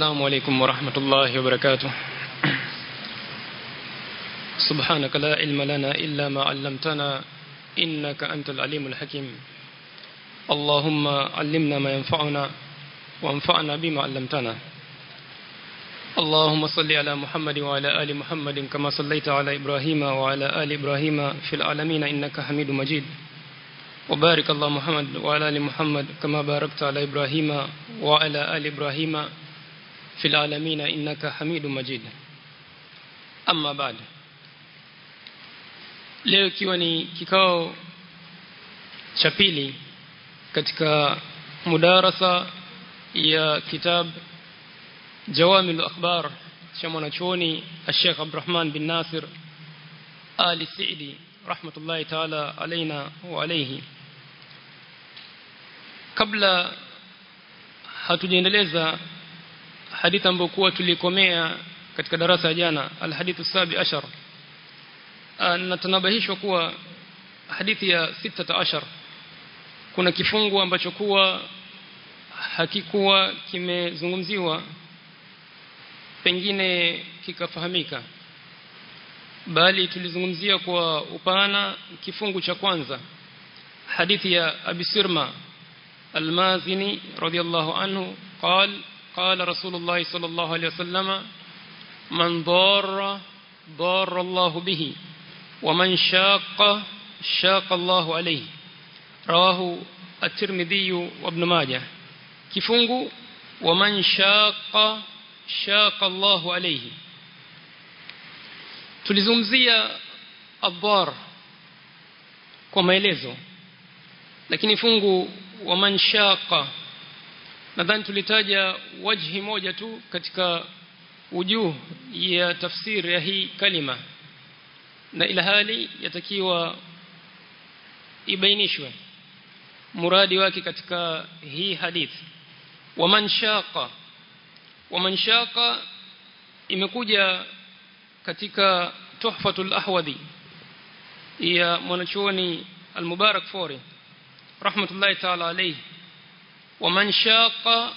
السلام عليكم ورحمة الله وبركاته. سبحانك لا علم لنا إلا ما علمتنا إنك أنت العليم الحكيم. اللهم علمنا ما ينفعنا وانفعنا بما علمتنا. اللهم صل على محمد وعلى آل محمد كما صليت على إبراهيم وعلى آل إبراهيم في العالمين إنك حميد مجيد. وبارك الله محمد وعلى آل محمد كما باركت على إبراهيم وعلى آل إبراهيم في العالمين إنك حميد مجيد أما بعد leo ikiwa ni kikao cha pili katika mudarasa ya kitab jawamil akhbar cha mwanachuoni Sheikh Abdurrahman bin Nasir Ali Saidi rahmatullahi ta'ala alaina wa alayhi kabla hatujaendeleza hadithi ambayo kuwa tulikomea katika darasa ya jana alhadithu sabi ashar natanabahishwa kuwa hadithi ya 16 kuna kifungu ambacho kuwa hakikuwa kimezungumziwa pengine kikafahamika bali tulizungumzia kwa upana kifungu cha kwanza hadithi ya Abi Sirma Al-Mazini radiyallahu anhu قال قال رسول الله صلى الله عليه وسلم من ضار ضار الله به ومن شاق شاق الله عليه رواه الترمذي وابن ماجه kifungu ومن شاق شاق الله عليه tulizungumzia adhar kwa maelezo lakini fungu wa man shaqa nadhani tulitaja wajhi moja tu katika ujuh ya tafsiri ya hii kalima. Na ila hali yatakiwa ibainishwe muradi wake katika hii hadithi waman shaqa. Shaqa imekuja katika tuhfatul ahwadhi ya mwanachuoni al-mubarak fori rahmatullahi ta'ala alayhi waman shaqa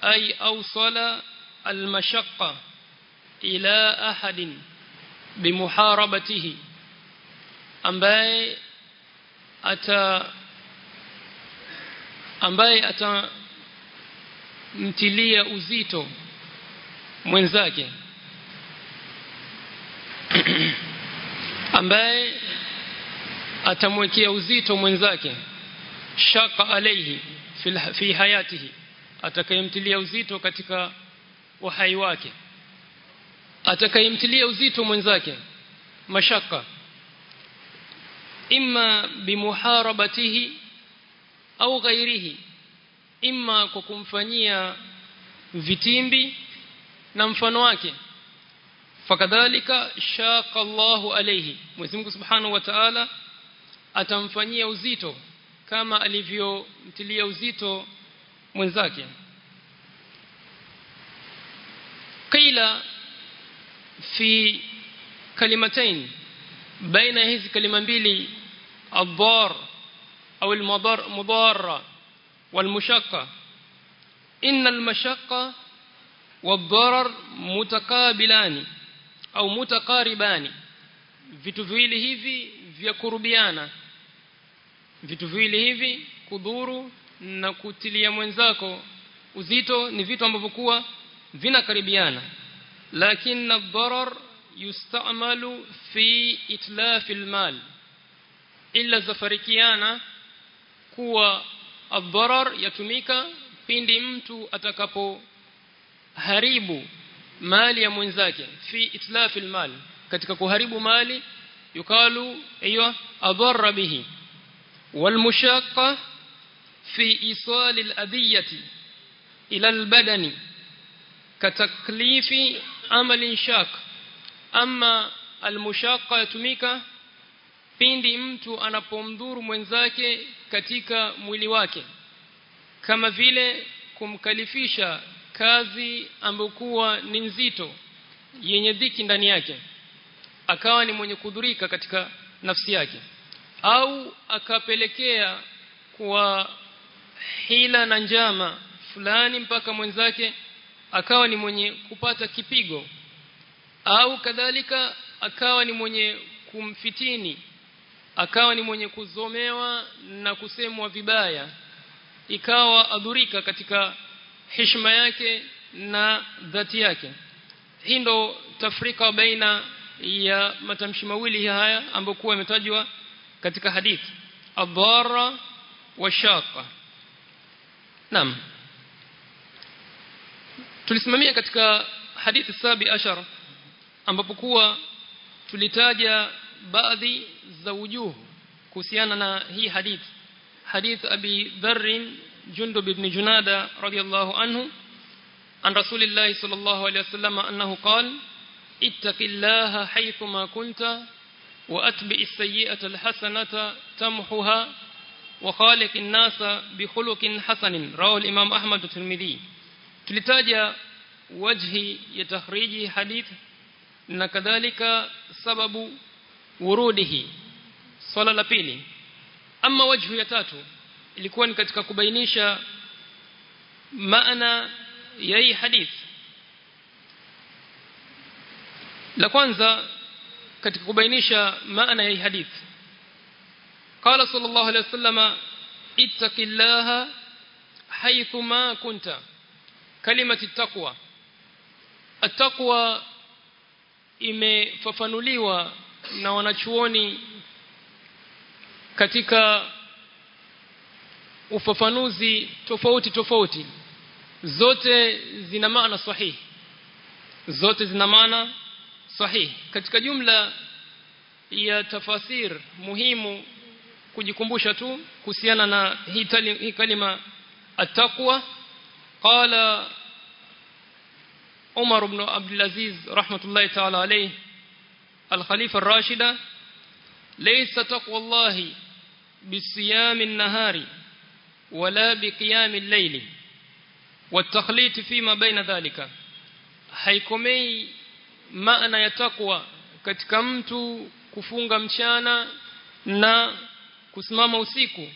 ay awsala al-mashaqqa ila ahadin bimuharabatihi ambaye ata ambaye atamtilia uzito mwenzake ambaye atamwekea uzito mwenzake shaka alayhi fi hayatihi atakayemtilia uzito katika uhai wake atakayemtilia uzito mwenzake mashaka. Imma bimuharabatihi au ghairihi imma kwa kumfanyia vitimbi na mfano wake. Fakadhalika shaqa Allahu alayhi Mwenyezi Mungu Subhanahu wa Ta'ala atamfanyia uzito kama alivyomtilia uzito mwenzake qila fi kalimatain baina hizi kalima mbili adhar au almudar mudarra والمشقه ان المشقه والضرر متقابلان au mutakaribani vitu viwili hivi vya kurubiana vitu viwili hivi kudhuru na kutilia mwenzako uzito ni vitu ambavyo kuwa vinakaribiana. Lakini ad-darar yustamalu fi itlaf al-mal illa zafarikiana kuwa ad-darar yatumika pindi mtu atakapo haribu mali ya mwenzake fi itlafil mal katika kuharibu mali yukalu aywa adarra bihi wal في fi الاذيه الى البدن كتكليف عمل شاق. kataklifi المشاقه يتميكا pindi mtu anapomdhuru mwenzake katika mwili wake. Kama vile kumkalifisha kazi ambokuwa ni nzito yenye dhiki ndani yake. Akawa ni mwenye kudhurika katika nafsi yake au akapelekea kwa hila na njama fulani mpaka mwenzake akawa ni mwenye kupata kipigo au kadhalika akawa ni mwenye kumfitini akawa ni mwenye kuzomewa na kusemwa vibaya ikawa adhurika katika heshima yake na dhati yake. Hii ndo tafrika baina ya matamshi mawili haya ambayo imetajwa katika hadithi adhara wa shaqa naam tulisimamia katika hadithi sabi ashar ambapo kuwa tulitaja baadhi za wujuh kuhusiana na hii hadith hadith abi dharr jundub ibn junada radiyallahu anhu صلى الله عليه وسلم أنه قال اتق الله حيثما كنت وأتبع السيئة الحسنة تمحها وخالق الناس بخلق حسن. رواه الإمام أحمد الترمذي. تلتاج وجه يتخريج حديث كذلك سبب وروده. swala la pili ama wajhu ya tatu ilikuwa ni katika kubainisha maana ya hii hadith la kwanza katika kubainisha maana ya hadith qala sallallahu alayhi wasallama ittaqillaha haythuma kunta kalimati taqwa. At-taqwa imefafanuliwa na wanachuoni katika ufafanuzi tofauti tofauti. Zote zina maana sahihi. Zote zina maana sahihi katika jumla ya tafasir muhimu kujikumbusha tu kuhusiana na hii, hii kalima at-taqwa qala Umar ibn Abdul Aziz rahmatullahi ta'ala alayhi al-Khalifa ar-Rashida laysa taqwa Allah bisiyam an-nahari wala biqiyam al-layli والتخليط فيما بين ذلك haikomei maana ya takwa katika mtu kufunga mchana na kusimama usiku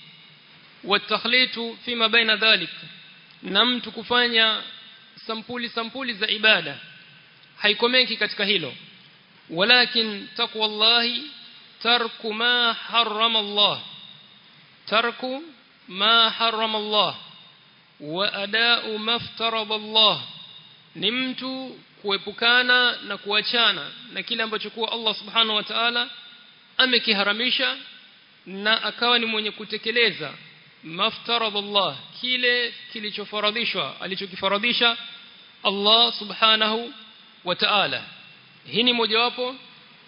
watakhlitu fima baina dhalik na mtu kufanya sampuli sampuli za ibada haikomeki katika hilo. Walakin taqwa Allahi tarku ma harrama Allah tarku ma harrama Allah wa adau maftarada Allah ni mtu kuepukana na kuachana na kile ambacho kuwa Allah subhanahu wa ta'ala amekiharamisha na akawa ni mwenye kutekeleza maftaradallah kile kilichofaradhishwa alichokifaradhisha Allah subhanahu wa ta'ala. Hii ni mojawapo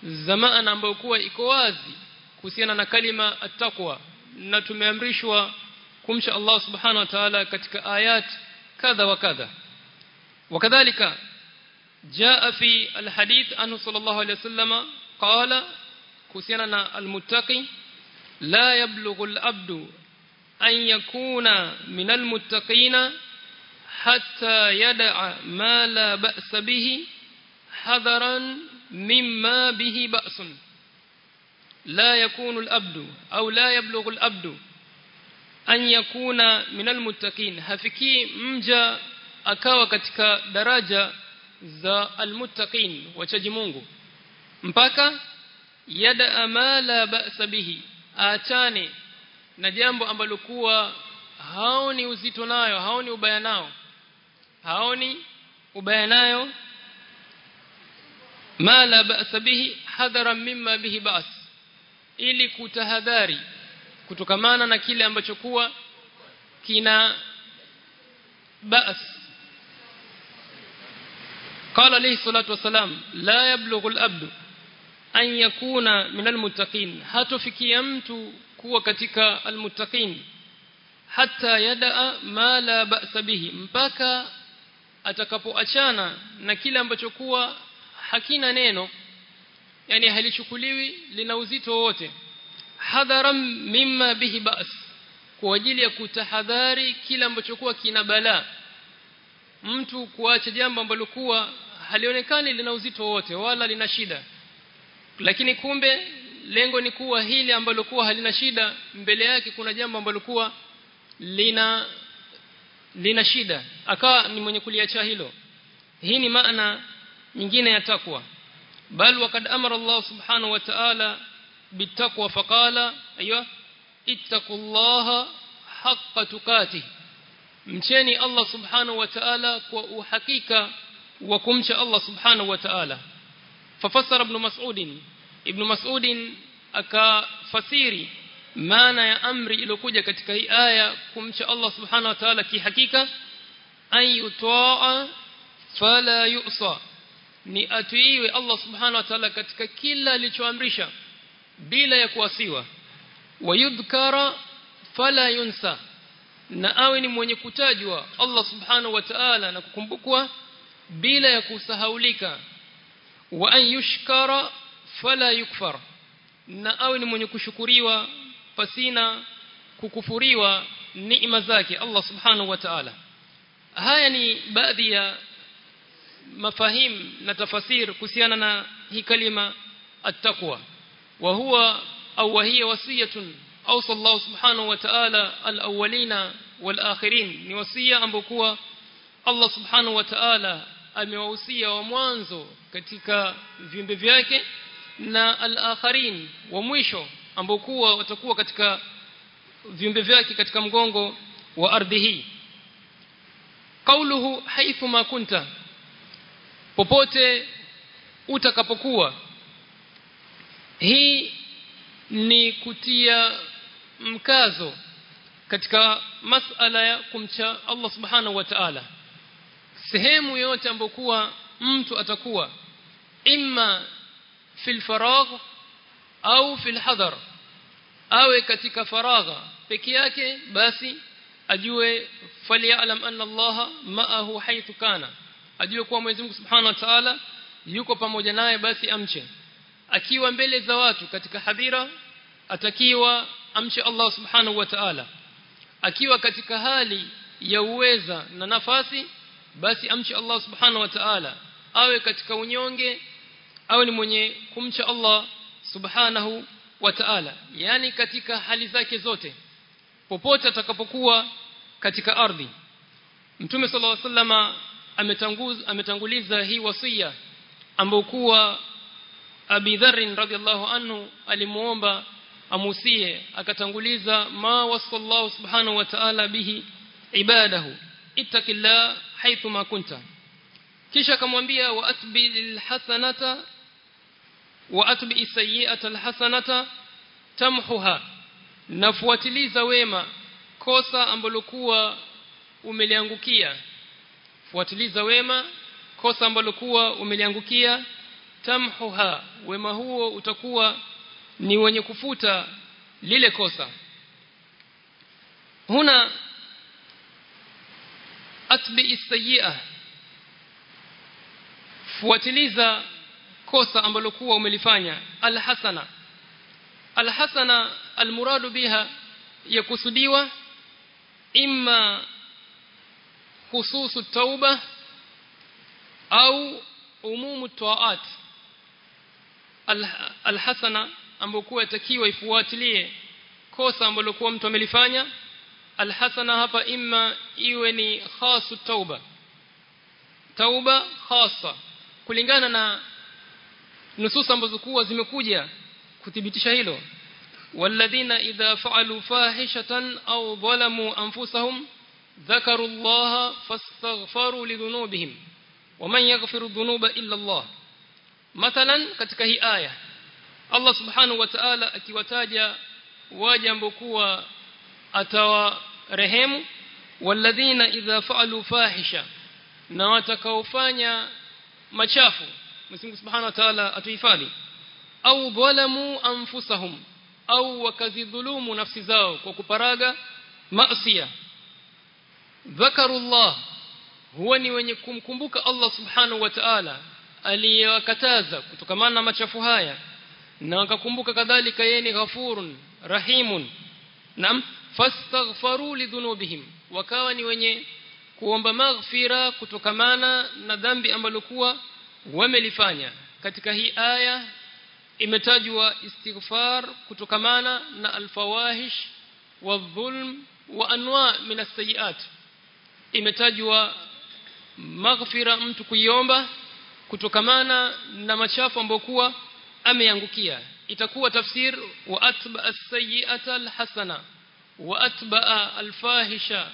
zamaana ambayo kuwa iko wazi kuhusiana na kalima at-taqwa na tumeamrishwa kumcha Allah subhanahu wa ta'ala katika ayat kadha wa kadha. Wakadhalika جاء في الحديث أن صلى الله عليه وسلم قال كسيننا المتقي لا يبلغ الأبد أن يكون من المتقين حتى يدع ما لا بأس به حذرا مما به بأس. لا يكون الأبد أو لا يبلغ الأبد أن يكون من المتقين. هفكي مجا أكاوى كتك درجة za almuttaqin wachaji Mungu. Mpaka yada amala ba'sa bihi aachane na jambo ambalo kuwa haoni uzito nayo haoni ubaya nao. Haoni ubaya nayo. Ma la ba'sa bihi hadhara mimma bihi ba's ili kutahadhari kutokamana na kile ambacho kuwa kina ba's قال عليه الصلاة والسلام لا يبلغ الأبد أن يكون من المتقين hatofikia mtu kuwa katika almuttaqin hatta yadaa ma la ba'sa bihi mpaka atakapoachana na kile ambacho kuwa hakina neno yani halichukuliwi lina uzito wote hadharan mimma bihi ba's kwa ajili ya kutahadhari kile ambacho kuwa kina balaa mtu kuacha jambo ambalo kuwa halionekani lina uzito wote wala lina shida. Lakini kumbe lengo ni kuwa hili ambalo kuwa halina shida mbele yake kuna jambo ambalo kuwa lina lina shida. Akawa ni mwenye kuliacha hilo. Hii ni maana nyingine ya takwa. Bal waqad amara Allah subhanahu wa ta'ala bitakwa faqala aywa ittaqullaha haqqa tuqatih. Mcheni Allah subhanahu wa ta'ala kwa uhakika wa kumcha Allah subhanahu wa ta'ala. Fafassara ibn mas'ud ibn mas'ud akafasiri maana ya amri iliyokuja katika hii aya kumcha Allah subhanahu wa ta'ala kihakika an yutaa fala yusa. Ni atiiwe Allah subhanahu wa ta'ala katika kila alichoamrisha bila ya kuasiwa. Wayudhkara fala yunsa. Na awe ni mwenye kutajwa Allah subhanahu wa ta'ala na kukumbukwa bila ya kusahaulika wa an yushkara fala yukfar na awe ni mwenye kushukuriwa pasina kukufuriwa neema zake Allah subhanahu wa ta'ala haya ni baadhi ya mafahim na tafasir kuhusiana na hii kalima at-taqwa wa huwa au hiya wasiyatun subhanahu wa ta'ala al-awwalina wal-akhirin ni wasia ambokuwa Allah subhanahu wa ta'ala amewahusia wa mwanzo katika viumbe vyake na al-akharin wa mwisho ambao kuwa watakuwa katika viumbe vyake katika mgongo wa ardhi hii. Kauluhu haithu ma kunta popote utakapokuwa. Hii ni kutia mkazo katika masala ya kumcha Allah subhanahu wa ta'ala sehemu yote ambokuwa mtu atakuwa imma fil faragh au fil hadar awe katika faragha peke yake basi ajue falyalam anna Allah ma'ahu haythu kana ajue kuwa Mwenyezi Mungu Subhanahu wa Ta'ala yuko pamoja naye basi amche. Akiwa mbele za watu katika hadhira atakiwa amche Allah Subhanahu wa Ta'ala. Akiwa katika hali ya uweza na nafasi basi amche Allah Subhanahu wa Ta'ala awe katika unyonge awe ni mwenye kumcha Allah Subhanahu wa Ta'ala yani katika hali zake zote popote atakapokuwa katika ardhi Mtume صلى الله عليه وسلم ametanguza ametanguliza hii wasia ambayo kuwa Abi Dharr radhiallahu anhu alimuomba amusie akatanguliza ma wasallahu subhanahu wa ta'ala bihi ibadahu ittaqillah haythu ma kunta. Kisha akamwambia wa atbil hasanata wa atbi sayyi'ata alhasanata tamhuha. Nafuatiliza wema kosa ambalo kuwa umeliangukia. Fuatiliza wema kosa ambalo kuwa umeliangukia tamhuha. Wema huo utakuwa ni wenye kufuta lile kosa. Huna atbi sayyi'ah fuatiliza kosa ambalo kuwa umelifanya alhasana. Alhasana almuradu biha yakusudiwa imma khususu tauba au umumu taat. Alhasana ambayo kuwa yatakiwa ifuatilie kosa ambalo kuwa mtu amelifanya alhasana hapa imma iwe ni khasu tauba. Tauba khasa. Kulingana na nusus ambazo kuwa zimekuja kuthibitisha hilo. Walladhina idha fa'alu fahishatan au dhalamu anfusahum dhakaru Allah fastaghfaru lidhunubihim waman yaghfiru dhunuba illa Allah. Mathalan katika hii aya Allah subhanahu wa ta'ala akiwataja waja ambokuwa atawarehemu walladhina idha fa'alu fahisha na watakaofanya machafu Mwenyezi subhanahu wa ta'ala atuhifadhi. Au dhalamu anfusahum au wakazidhulumu nafsi zao kwa kuparaga maasiya dhakarullah huwa ni wenye kumkumbuka Allah subhanahu wa ta'ala aliyewakataza kutokamana na machafu haya. Na wakakumbuka kadhalika yeye ni ghafurun rahimun. Naam fastaghfaru lidhunubihim wakawa ni wenye kuomba maghfira kutokamana na dhambi ambalo kuwa wamelifanya. Katika hii aya imetajwa istighfar kutokamana na alfawahish wadhulm wa anwa min as-sayiat imetajwa maghfira mtu kuiomba kutokamana na machafu ambayo kuwa ameangukia. Itakuwa tafsir wa atba as-sayyi'ata al-hasana wa الفاحشه al-fahisha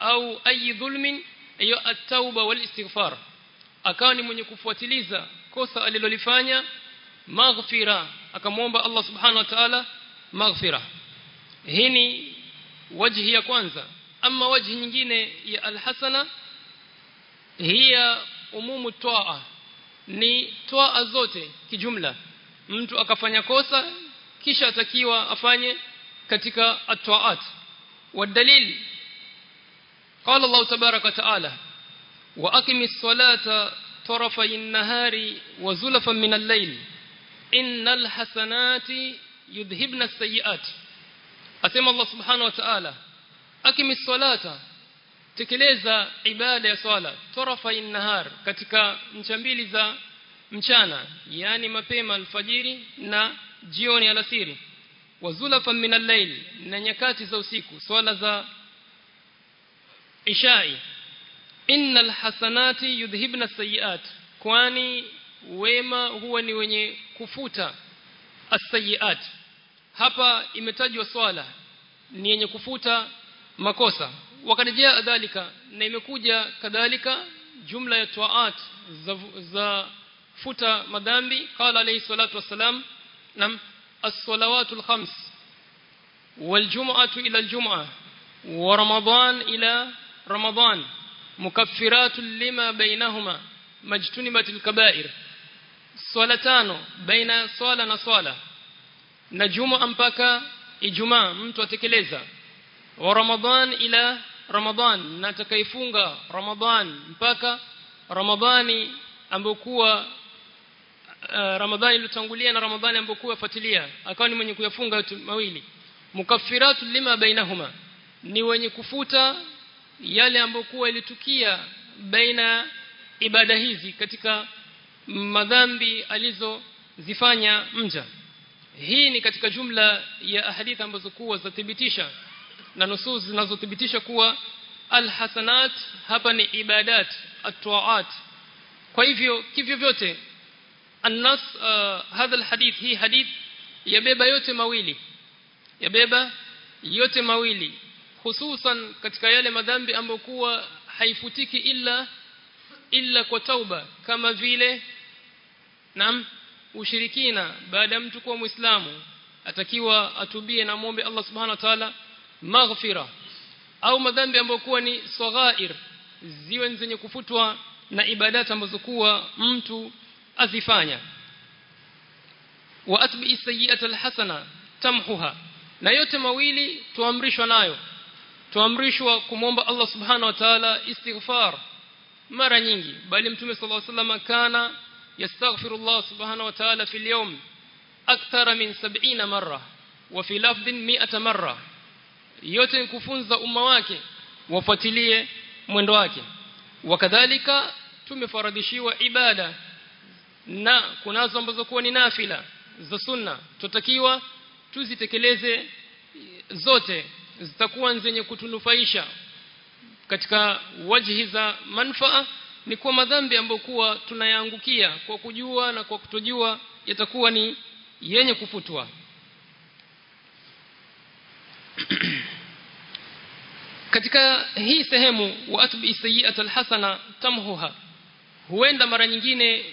au ayi dhulmin hiyo at-tauba wal-istighfar akawa ni mwenye kufuatiliza kosa alilolifanya maghfira. Akamwomba Allah subhanahu wa ta'ala maghfira. Hii ni wajhi ya kwanza. Ama wajhi nyingine ya al-hasana hiya umumu toa ni toa zote kijumla. Mtu akafanya kosa kisha atakiwa afanye katika at-taat والدليل قال الله تبارك وتعالى واقم الصلاه طرفي النهار وزلفا من الليل ان الحسنات يذهبن السيئات asema Allah subhanahu wa ta'ala akimi salata tekeleza ibada ya swala tarafa nahar katika ncha mbili za mchana yani mapema alfajiri na jioni alasiri wazulafa min al-layl na nyakati za usiku swala za ishai. Innal hasanati yudhibna sayiat kwani wema huwa ni wenye kufuta as-sayiat hapa imetajwa swala ni yenye kufuta makosa. Wakarejea dhalika na imekuja kadhalika jumla ya taat za, za futa madhambi. Qala alayhi salatu wassalam nam الصلوات الخمس والجمعة إلى الجمعة ورمضان إلى رمضان مكفرات لما بينهما مجتنبة الكبائر. صلتان بين صالة نصالة. نجوم أنبكى إجماع متوتكلزة ورمضان إلى رمضان نتكيفونغا رمضان أنبكى رمضاني أنبكوى ramadhani iliyotangulia na ramadhani ambokuwa fuatilia akawa ni mwenye kuyafunga yote mawili. Mukaffiratu lima bainahuma ni wenye kufuta yale ambokuwa ilitukia baina ibada hizi katika madhambi alizozifanya mja. Hii ni katika jumla ya ahadithi ambazo kuwa zathibitisha na nusus zinazothibitisha kuwa alhasanat hapa ni ibadat at-taat. Kwa hivyo kivyo vyote annas هذا alhadith hi hadith yabeba yote mawili yabeba yote mawili hususan katika yale madhambi ambayo kuwa haifutiki illa illa kwa tauba kama vile nam ushirikina baada mtu kuwa muislamu atakiwa atubie na muombe Allah subhanahu wa ta'ala maghfira au madhambi ambayo kuwa ni saghair ziwe zenye kufutwa na ibadati ambazo kuwa mtu azifanya. Wa atbi sayyi'ata alhasana tamhuha. Na yote mawili tuamrishwa nayo. Tuamrishwa kumwomba Allah subhanahu wa ta'ala istighfar. Mara nyingi. Bali mtume sallallahu alaihi wasallam kana yastaghfiru Allah subhanahu wa ta'ala fi al-yawm akthara min 70 marra wa fi lafdhin 100 marra. Yote kufunza umma wake wafuatilie mwendo wake. Wakadhalika tumefaradishiwa ibada na kunazo ambazo kuwa ni nafila za sunna. Tutakiwa tuzitekeleze zote. Zitakuwa zenye kutunufaisha katika wajhi za manfaa ni kwa madhambi ambayo kuwa tunayaangukia. Kwa kujua na kwa kutojua yatakuwa ni yenye kufutwa. Katika hii sehemu wa atbi sayyi'at alhasana tamhuha. Huenda mara nyingine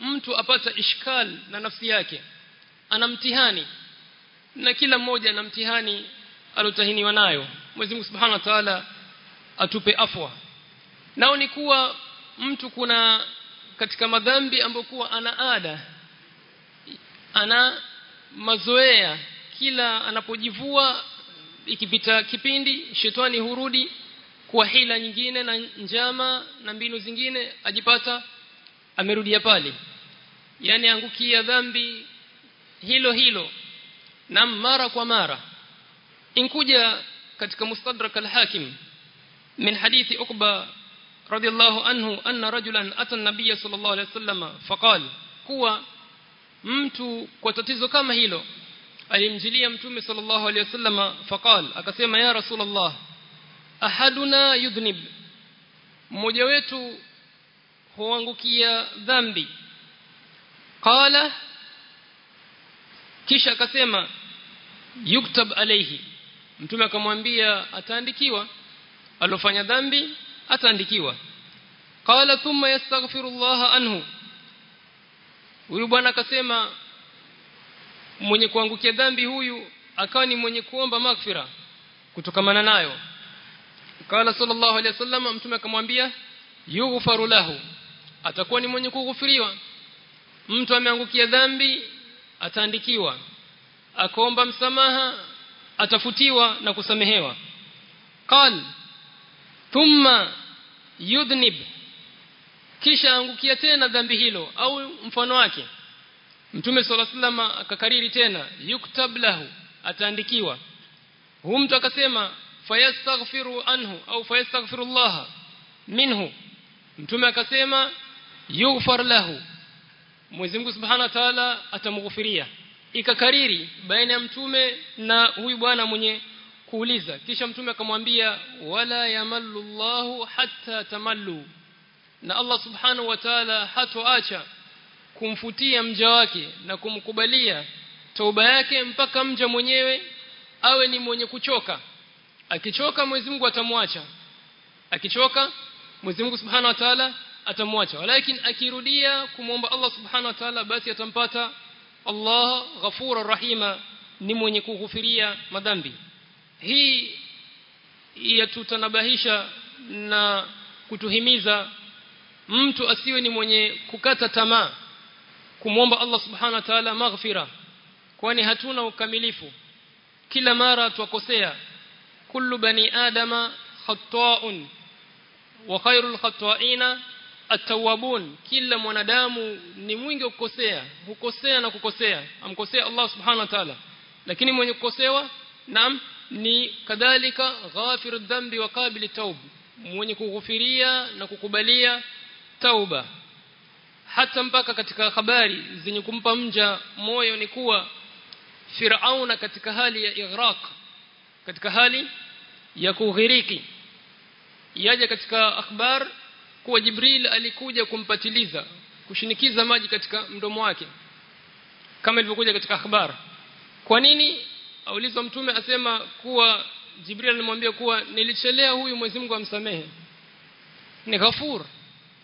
mtu apata ishkal na nafsi yake ana mtihani na kila mmoja ana mtihani alotahiniwa nayo. Mwenyezi Mungu Subhanahu wa Ta'ala atupe afwa. Nao ni kuwa mtu kuna katika madhambi ambayo kuwa ana ada ana mazoea kila anapojivua ikipita kipindi shetani hurudi kwa hila nyingine na njama na mbinu zingine ajipata amerudia pale. Yani angukia dhambi hilo hilo na mara kwa mara. Inkuja katika mustadrak al-hakim min hadithi ukba radiyallahu anhu anna rajulan ata an-nabiy sallallahu alayhi wasallam faqala kuwa mtu kwa tatizo kama hilo alimjilia mtume sallallahu alayhi wasallam faqal akasema ya rasulullah ahaduna yudhnib mmoja wetu huangukia dhambi. Qala kisha akasema yuktab alayhi. Mtume akamwambia ataandikiwa. Alofanya dhambi ataandikiwa. Qala thumma yastaghfirullah anhu. Huyu bwana akasema mwenye kuangukia dhambi huyu akawa ni mwenye kuomba maghfira kutokamana nayo. Qala sallallahu alayhi wasallam mtume akamwambia yughfaru lahu atakuwa ni mwenye kughufiriwa. Mtu ameangukia dhambi ataandikiwa. Akaomba msamaha atafutiwa na kusamehewa. Qal thumma yudhnib. Kisha angukia tena dhambi hilo au mfano wake. Mtume alayhi wasallam akakariri tena yuktab lahu ataandikiwa. Huyu mtu akasema fayastaghfiru anhu au fayastaghfiru fayastaghfirullah minhu. Mtume akasema yughfar lahu. Mwenyezi Mungu Subhanahu wa Ta'ala atamghufiria. Ikakariri baina ya mtume na huyu bwana mwenye kuuliza. Kisha mtume akamwambia wala yamallu Allahu hatta tamallu. Na Allah Subhanahu wa Ta'ala hatoacha kumfutia mja wake na kumkubalia tauba yake mpaka mja mwenyewe awe ni mwenye kuchoka. Akichoka Mwenyezi Mungu atamwacha. Akichoka Mwenyezi Mungu Subhanahu wa Ta'ala atamwacha. Walakin akirudia kumwomba Allah Subhanahu wa Ta'ala basi atampata Allah ghafura rahima ni mwenye kughufiria madhambi. Hii yatutanabahisha na kutuhimiza mtu asiwe ni mwenye kukata tamaa kumwomba Allah Subhanahu wa Ta'ala maghfira kwani hatuna ukamilifu. Kila mara twakosea. Kullu bani adama khata'un wa khairul khata'ina at-tawwabun. Kila mwanadamu ni mwingi kukosea. Hukosea na kukosea. Amkosea Allah subhanahu wa ta'ala. Lakini mwenye kukosewa naam ni kadhalika ghafiru dhambi wa qabili taub mwenye kughufiria na kukubalia tauba. Hata mpaka katika habari zenye kumpa mja moyo ni kuwa Firauna katika hali ya ighraq katika hali ya kughiriki yaja katika akhbar kuwa Jibril alikuja kumpatiliza kushinikiza maji katika mdomo wake kama ilivyokuja katika akhbar. Kwa nini? Aulizwa mtume asema kuwa Jibril alimwambia kuwa nilichelea huyu Mwenyezi Mungu amsamehe. Ni ghafur.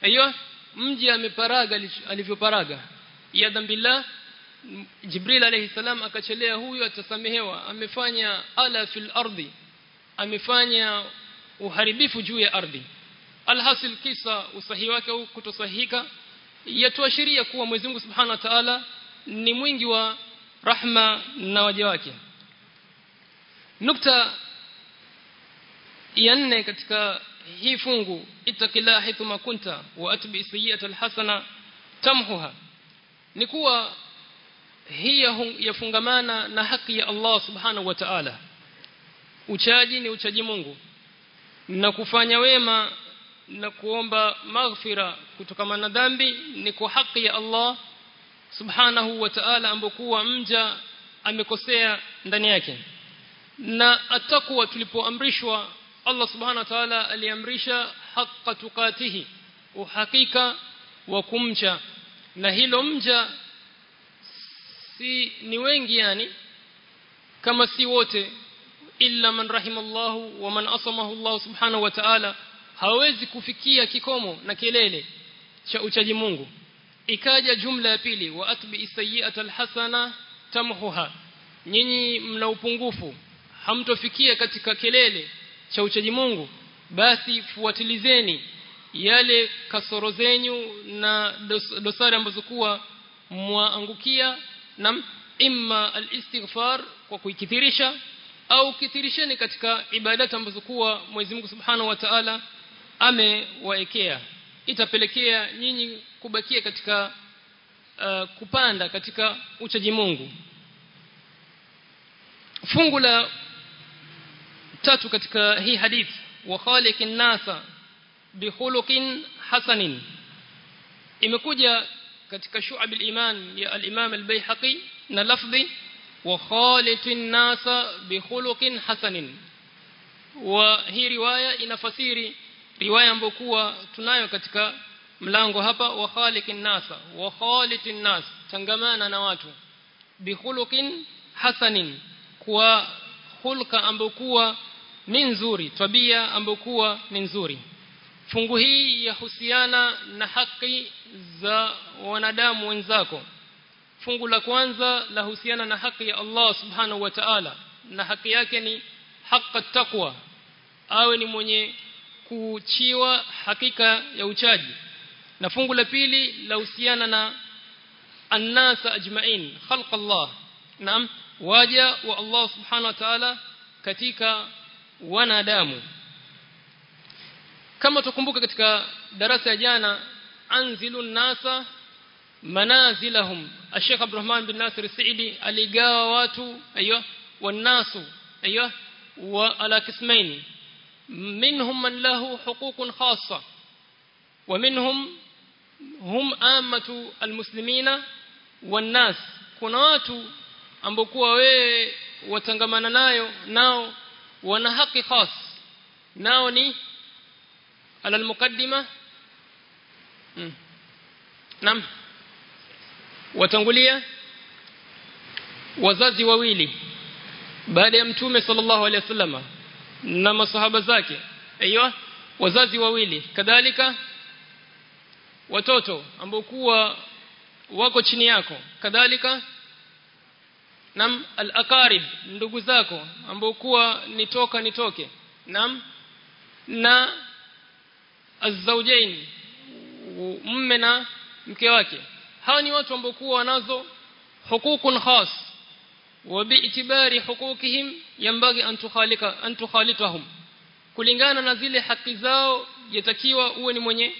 Aiyo mji ameparaga alivyoparaga. Ya dhambillah Jibril alayhi salam akachelea huyu atasamehewa. Amefanya ala fil ardi. Amefanya uharibifu juu ya ardhi alhasil kisa usahihi wake au kutosahihika yatuashiria kuwa Mwenyezi Mungu Subhanahu wa Ta'ala ni mwingi wa rahma na waja wake. Nukta ya nne katika hii fungu itakila haithuma kunta wa atbi sayyi'ata alhasana tamhuha ni kuwa hii yafungamana na haki ya Allah subhanahu wa ta'ala. Uchaji ni uchaji Mungu na kufanya wema na kuomba maghfira kutokana na dhambi ni kwa haki ya Allah subhanahu wa ta'ala ambokuwa mja amekosea ndani yake. Na atakuwa tulipoamrishwa Allah subhanahu wa ta'ala aliamrisha haqqa tuqatihi uhakika wa kumcha. Na hilo mja si ni wengi yani kama si wote illa man rahimallahu wa man asamahu Allah subhanahu wa ta'ala hawezi kufikia kikomo na kilele cha uchaji Mungu. Ikaja jumla ya pili wa atbi sayyi'ata alhasana tamhuha. Nyinyi mna upungufu hamtofikia katika kelele cha uchaji Mungu. Basi fuatilizeni yale kasoro zenyu na dos, dosari ambazo kuwa mwaangukia na imma alistighfar kwa kuikithirisha au kithirisheni katika ibadati ambazo kuwa Mwenyezi Mungu Subhanahu wa Ta'ala amewaekea. Itapelekea nyinyi kubakia katika uh, kupanda katika uchaji Mungu. Fungu la tatu katika hii hadith wa khaliqin nasa bikhuluqin hasanin. Imekuja katika shu'ab al-iman ya al-imam al-bayhaqi na lafzi wa khaliqin nasa bikhuluqin hasanin. Wa hii riwaya inafasiri riwaya ambayo kuwa tunayo katika mlango hapa wa khaliqin nasa wa khaliqin nas tangamana na watu bi khuluqin hasanin kwa hulka ambokuwa ni nzuri tabia ambokuwa ni nzuri. Fungu hii yahusiana na haki za wanadamu wenzako. Fungu la kwanza lahusiana na haki ya Allah subhanahu wa ta'ala na haki yake ni haqqa taqwa awe ni mwenye kuchiwa hakika ya uchaji. Na fungu la pili lahusiana na annasa ajma'in khalq Allah. Naam waja wa Allah subhanahu wa ta'ala katika wanadamu. Kama tukumbuka katika darasa ya jana anzilun nasa manazilahum. Sheikh Abdurrahman bin Nasir Saidi aligawa watu ayo wanasu ayo wa ala kismaini منهم من له حقوق خاصة ومنهم هم آمة المسلمين والناس kuna watu ambokuwa wewe watangamana nayo nao wana haki khas nao ni ala almuqaddima hmm. nam watangulia wazazi wawili baada ya mtume sallallahu alaihi wasallam na masahaba zake. Aiyo wazazi wawili. Kadhalika watoto ambao kuwa wako chini yako. Kadhalika nam al-aqarib ndugu zako ambao kuwa nitoka nitoke. Nam na azaujain mume na mke wake. Hawa ni watu ambao kuwa wanazo hukukun khas وباعتبار حقوقهم ينبغي أن تخالك أن تخالطهم kulingana na zile haki zao yatakiwa uwe ni mwenye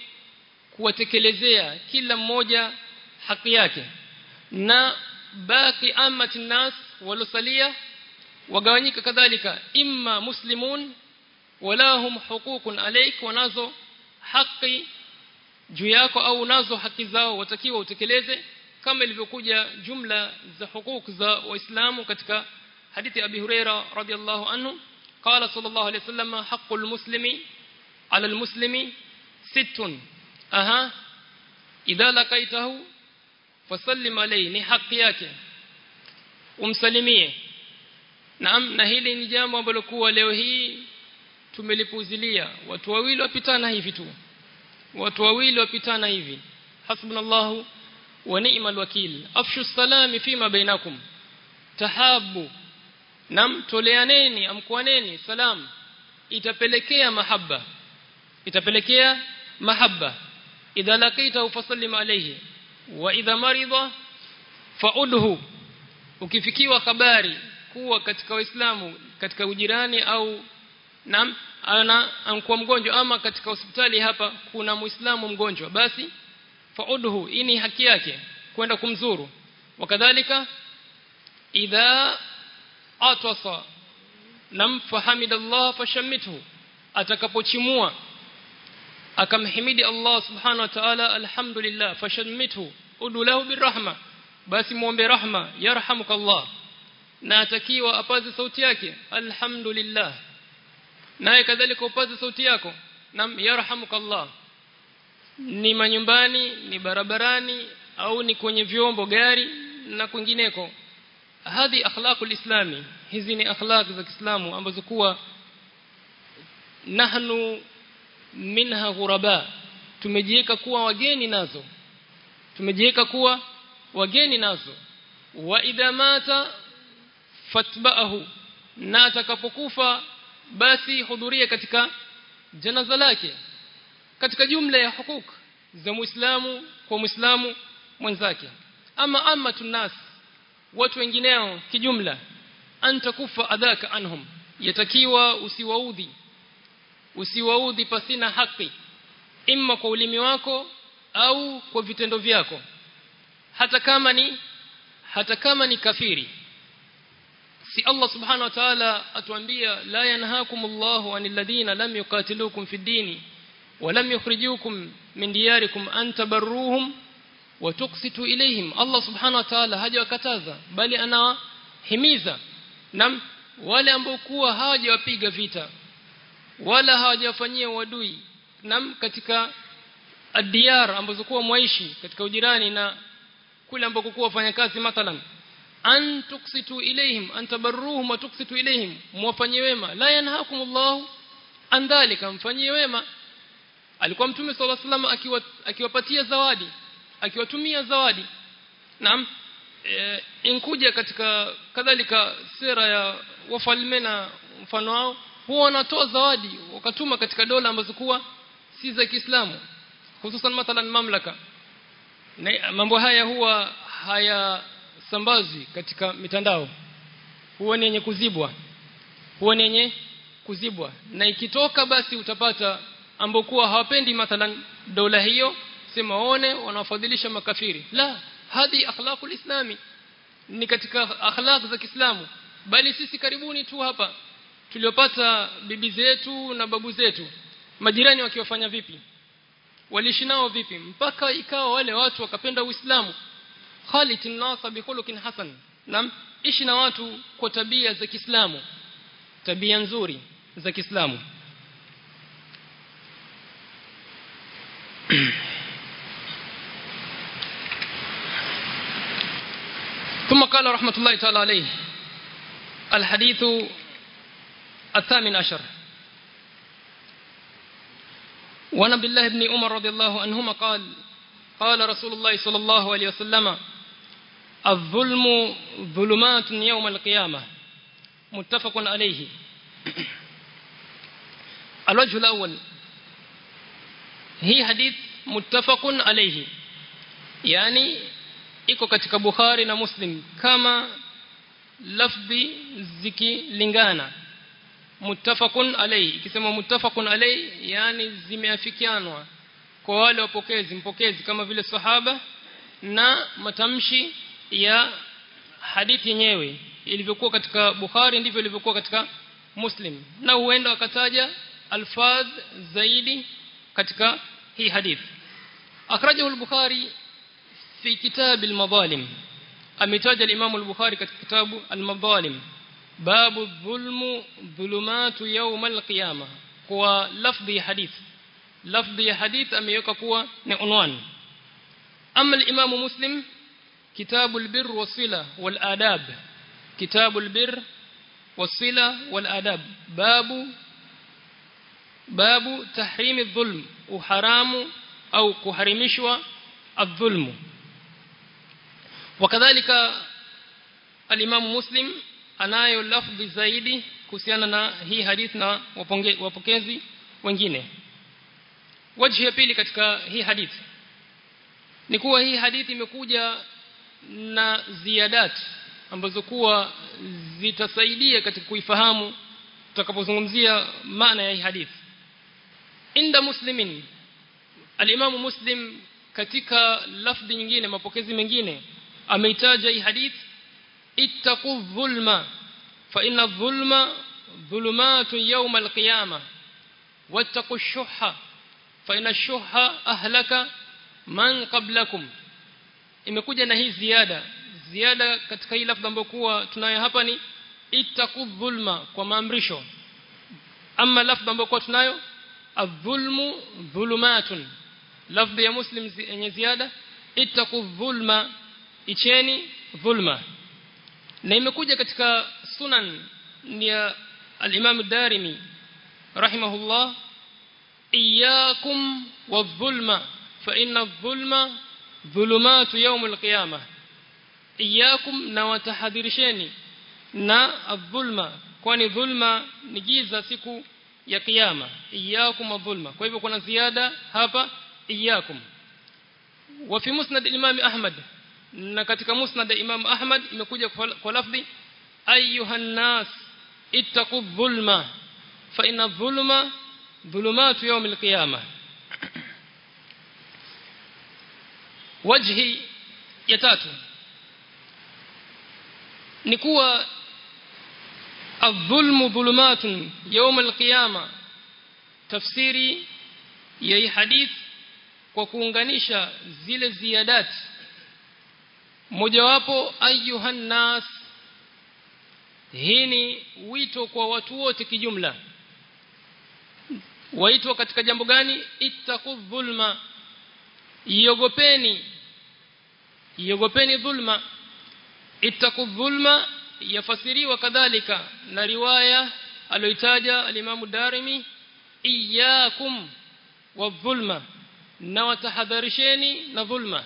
kuwatekelezea kila mmoja haki yake na baki amati nas walosalia wagawanyika kadhalika imma muslimun wala hum huququn alayk wanazo haki juu yako au nazo haki zao watakiwa utekeleze Kama ilivyokuja jumla za hukuk za waislamu katika hadithi abi huraira radhiallahu anhu qala sallallahu alayhi wasallam haqqul muslimi ala almuslimi sittun aha idha laqaitahu fasallim alayhi ni haki yake umsalimie naam na hili ni jambo ambalo kuwa leo hii tumelipuzilia watu wawili wapitana hivi tu watu wawili wapitana hivi hasbunallahu ونعم الوكيل افشوا السلام فيما بينكم تحابوا nam toleaneni amkuaneni salam itapelekea mahaba itapelekea mahaba idha laqita ufasallim alayhi wa idha marida faudhu ukifikiwa habari kuwa katika waislamu katika ujirani au nam ana amkuwa mgonjwa ama katika hospitali hapa kuna muislamu mgonjwa basi faudhu hii ni haki yake kwenda kumzuru. Wakadhalika idha atwasa nam fahamidallah fashammithu atakapochimua akamhimidi Allah subhanahu wa ta'ala alhamdulillah fashammithu udu lahu birahma basi muombe rahma yarhamukallah na atakiwa apaze sauti yake alhamdulillah. Naye kadhalika upaze sauti yako nam yarhamukallah ni manyumbani ni barabarani au ni kwenye vyombo gari na kwingineko. Hadhi akhlaqul islami hizi ni akhlaq za Kiislamu ambazo kuwa nahnu minha ghuraba tumejiweka kuwa wageni nazo. Tumejiweka kuwa wageni nazo. Wa idha mata fatba'ahu na atakapokufa basi hudhurie katika janaza lake katika jumla ya hukuk za muislamu kwa muislamu mwenzake. Ama amma tunas watu wengineo kijumla antakufa adhaka anhum yatakiwa usiwaudhi usiwaudhi pasina haki imma kwa ulimi wako au kwa vitendo vyako. Hata kama ni hata kama ni kafiri. Si Allah subhanahu wa ta'ala atuambia la yanhaakumullahu anil ladina lam yuqatilukum fid dini ولم يخرجوكم من دياركم أن تبروهم وتقسطوا إليهم الله سبحانه وتعالى hajawakataza bali anawahimiza nam wale ambao kuwa hawajawapiga vita wala hawajafanyia wadui nam katika adiyar ambazo kuwa mwaishi katika ujirani na kule ambako kuwa wafanya kazi mathalan an tuksitu ilaihim an tabarruhum wa tuksitu ilaihim muwafanyie wema la yanhaakumullahu an dhalika mfanyie wema alikuwa mtume sala salam akiwa akiwapatia zawadi akiwatumia zawadi. Naam e, inkuja katika kadhalika sera ya wafalme na mfano wao huwa wanatoa zawadi wakatuma katika dola ambazo kuwa si za Kiislamu hususan mathalan mamlaka. Na mambo haya huwa haya sambazi katika mitandao. Huwa ni yenye kuzibwa. Huwa ni yenye kuzibwa. Na ikitoka basi utapata ambao kuwa hawapendi mathalan dola hiyo sema waone wanawafadhilisha makafiri. La hadi akhlaqul islami. Ni katika akhlaq za Kiislamu. Bali sisi karibuni tu hapa tuliopata bibi zetu na babu zetu. Majirani wakiwafanya vipi? Waliishi nao vipi? Mpaka ikawa wale watu wakapenda Uislamu. Khalit an-nasa bi khuluqin hasan. Nam ishi na watu kwa tabia za Kiislamu. Tabia nzuri za Kiislamu ثم قال رحمة الله تعالى عليه الحديث الثامن عشر. وعن عبد الله بن عمر رضي الله عنهما قال قال رسول الله صلى الله عليه وسلم الظلم ظلمات يوم القيامة. متفق عليه. الوجه الأول هي حديث متفق عليه. يعني iko katika Bukhari na Muslim kama lafdhi zikilingana. Muttafaqun alayhi ikisema muttafaqun alayhi yani zimeafikianwa kwa wale wapokezi mpokezi kama vile sahaba na matamshi ya hadithi yenyewe. Ilivyokuwa katika Bukhari ndivyo ilivyokuwa katika Muslim. Na huenda wakataja alfadh zaidi katika hii hadithi. Akhrajahu al-Bukhari في كتاب المظالم. امتاج الإمام البخاري في كتاب المظالم. باب الظلم ظلمات يوم القيامة. هو لفظ حديث. لفظ حديث أم اميوكه كو عنوان أما الإمام مسلم كتاب البر والصلة والآداب. كتاب البر والصلة والآداب. باب باب تحريم الظلم. وحرام أو كحرمشوا الظلم. wakadhalika al-Imam Muslim anayo lafzi zaidi kuhusiana na hii hadith na wapokezi wengine. Wajhi ya pili katika hii hadith ni kuwa hii hadithi imekuja na ziadat ambazo kuwa zitasaidia katika kuifahamu tutakapozungumzia maana ya hii hadithi inda muslimin alimamu Muslim katika lafzi nyingine mapokezi mengine ameitaja hii hadith ittaqu dhulma fa inna dhulma dhulumatun yawm alqiyama wattaqu shuhha fa inna shuhha ahlaka man qablakum. Imekuja na hii ziada. Ziada katika hii lafdha ambayo kuwa tunayo hapa ni ittaqu dhulma kwa maamrisho. Ama lafdha ambayo kuwa tunayo adh-dhulmu dhulumatun. Lafdhi ya muslim yenye ziada ittaqu dhulma icheni dhulma. Na imekuja katika sunan ya al-Imam ad-Darimi rahimahullah iyyakum wadh-dhulma fa inna adh-dhulma dhulumatu yawm al-qiyamah iyyakum na watahadhirisheni na adh-dhulma kwani dhulma ni giza siku ya kiyama iyyakum adh-dhulma kwa hivyo kuna ziada hapa iyyakum. Wa fi musnad al-Imam Ahmad na katika musnad Imam Ahmad imekuja kwa lafdhi ayuhan nas ittaqu dhulma fa inna dhulma dhulumatu yawm al-qiyamah. Wajhi ya tatu ni kuwa adh-dhulmu dhulumatun yawm al-qiyamah tafsiri ya hii hadith kwa kuunganisha zile ziadati mojawapo ayuhan nas hii ni wito kwa watu wote kijumla. Waitwa katika jambo gani? Ittaqu dhulma iogopeni iogopeni dhulma. Ittaqu dhulma yafasiriwa kadhalika na riwaya aliyotaja alimamu Darimi iyyakum wadhulma na watahadharisheni na dhulma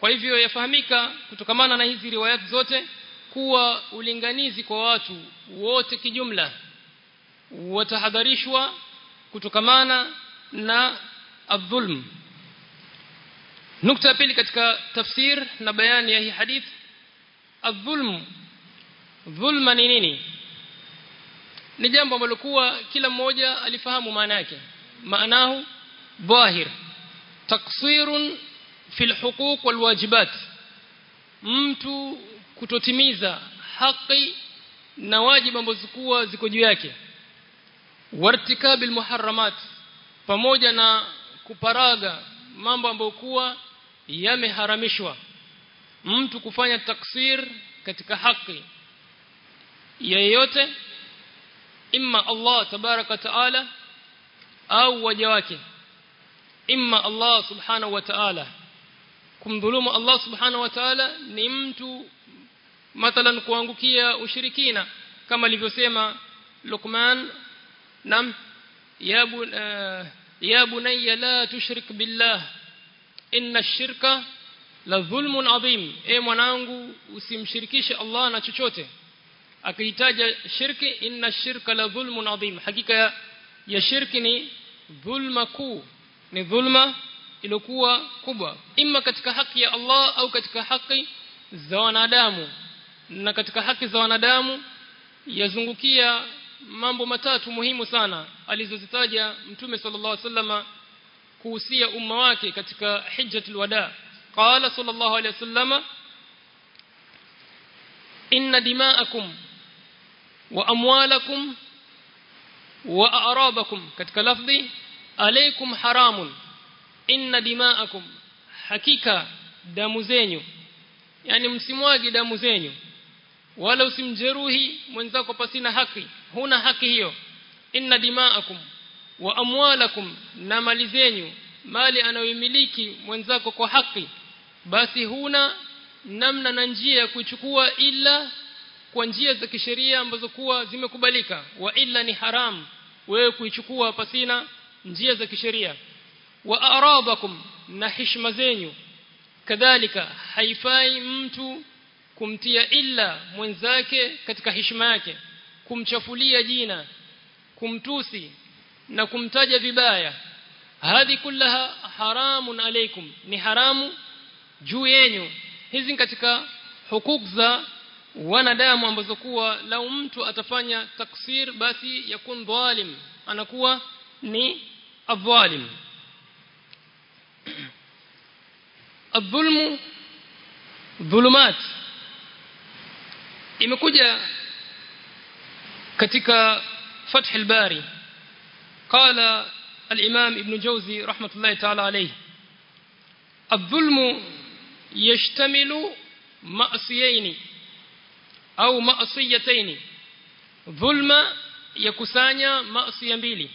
kwa hivyo yafahamika kutokamana na hizi riwayati zote kuwa ulinganizi kwa watu wote kijumla watahadharishwa kutokamana na adh-dhulm. Nukta ya pili katika tafsir na bayani ya hii hadith adh-dhulm. Dhulma ni nini? Ni jambo ambalo kuwa kila mmoja alifahamu maana yake. Maanahu dhahir. Taksirun fil huquq wal wajibat. Mtu kutotimiza haki na wajibu ambazo kuwa ziko juu yake. Wartikabil muharramat pamoja na kuparaga mambo ambayo kuwa yameharamishwa. Mtu kufanya taksir katika haki yeyote imma Allah tabaraka taala au waja wake. Imma Allah subhanahu wa ta'ala kumdhulumu Allah subhanahu wa ta'ala ni mtu mathalan kuangukia ushirikina kama alivyosema Luqman nam ya uh, ya bunayya la tushrik billah inna ash-shirka la dhulmun adhim. E mwanangu usimshirikishe Allah na chochote. Akihitaja shirki inna ash-shirka la dhulmun adhim. Hakika ya shirki ni dhulma kuu ni dhulma iliyokuwa kubwa. Imma katika haki ya Allah au katika haki za wanadamu. Na katika haki za wanadamu yazungukia mambo matatu muhimu sana alizozitaja mtume sallallahu alaihi wasallam kuhusia umma wake katika hijjatul wada qala sallallahu alaihi wasallam inna dima'akum wa amwalakum wa a'rabakum. Katika lafdhi alaykum haramun inna dima'akum hakika damu zenyu yani msimwagi damu zenyu wala usimjeruhi mwenzako pasina haki huna haki hiyo. Inna dima'akum wa amwalakum na mali zenyu mali anayoimiliki mwenzako kwa haki basi huna namna na njia ya kuchukua ila kwa njia za kisheria ambazo kuwa zimekubalika wa illa ni haram wewe kuichukua pasina njia za kisheria wa aradakum na heshima zenyu. Kadhalika haifai mtu kumtia illa mwenzake katika heshima yake kumchafulia jina kumtusi na kumtaja vibaya. Hadhi kullaha haramun alaikum ni haramu juu yenu. Hizi katika hukuku za wanadamu ambazo kuwa lau mtu atafanya taksir basi yakun dhalim anakuwa ni adhalim الظلم ظلمات. imekuja katika fath al-bari. qala al-imam ibn jawzi rahmatullahi ta'ala alayhi الظلم يشتمل معصيين أو معصيتين ظلم يكسانيا معصيه مبلي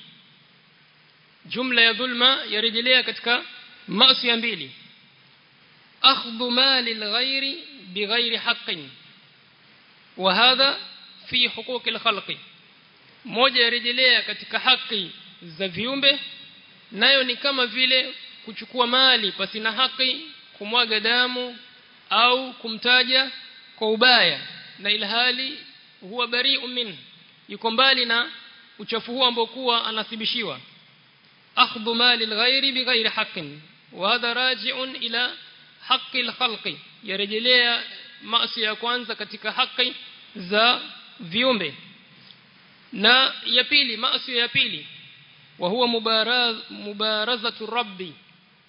جمله يا ظلم يرجليا ketika معصيه مبلي akhdhu mali al-ghayri bighayri haqqin wa hadha fi huquqi al-khalqi moja yarejelea katika haki za viumbe nayo ni kama vile kuchukua mali pasina haki kumwaga damu au kumtaja kwa ubaya na ilhali huwa bari'un min yuko mbali na uchafu huo ambao kuwa anathibishiwa akhdhu mali al-ghairi bighairi haqqin wa hadha raji'un ila haqqi al-khalqi yarejelea maasi ya kwanza katika haki za viumbe. Na ya pili maasi ya pili wa huwa mubaraz mubarazatu rabbi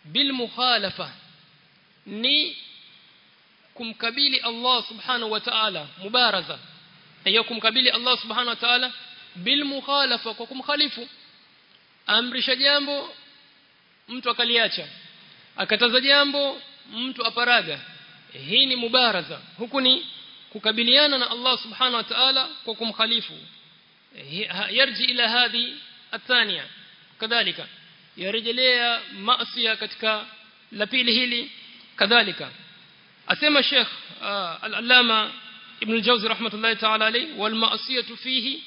bil mukhalafa ni kumkabili Allah subhanahu wa ta'ala mubaraza. Hiyo kumkabili Allah subhanahu wa ta'ala bil mukhalafa kwa kumkhalifu. Amrisha jambo mtu akaliacha. Akataza jambo mtu aparaga hii ni mubaraza huku ni kukabiliana na Allah subhanahu wa ta'ala kwa kumkhalifu yarji ila hadhi athania kadhalika yarejelea maasiya katika la pili hili kadhalika asema Sheikh al-Allama Ibn al-Jawzi rahmatullahi ta'ala alayhi wal ma'siyatu fihi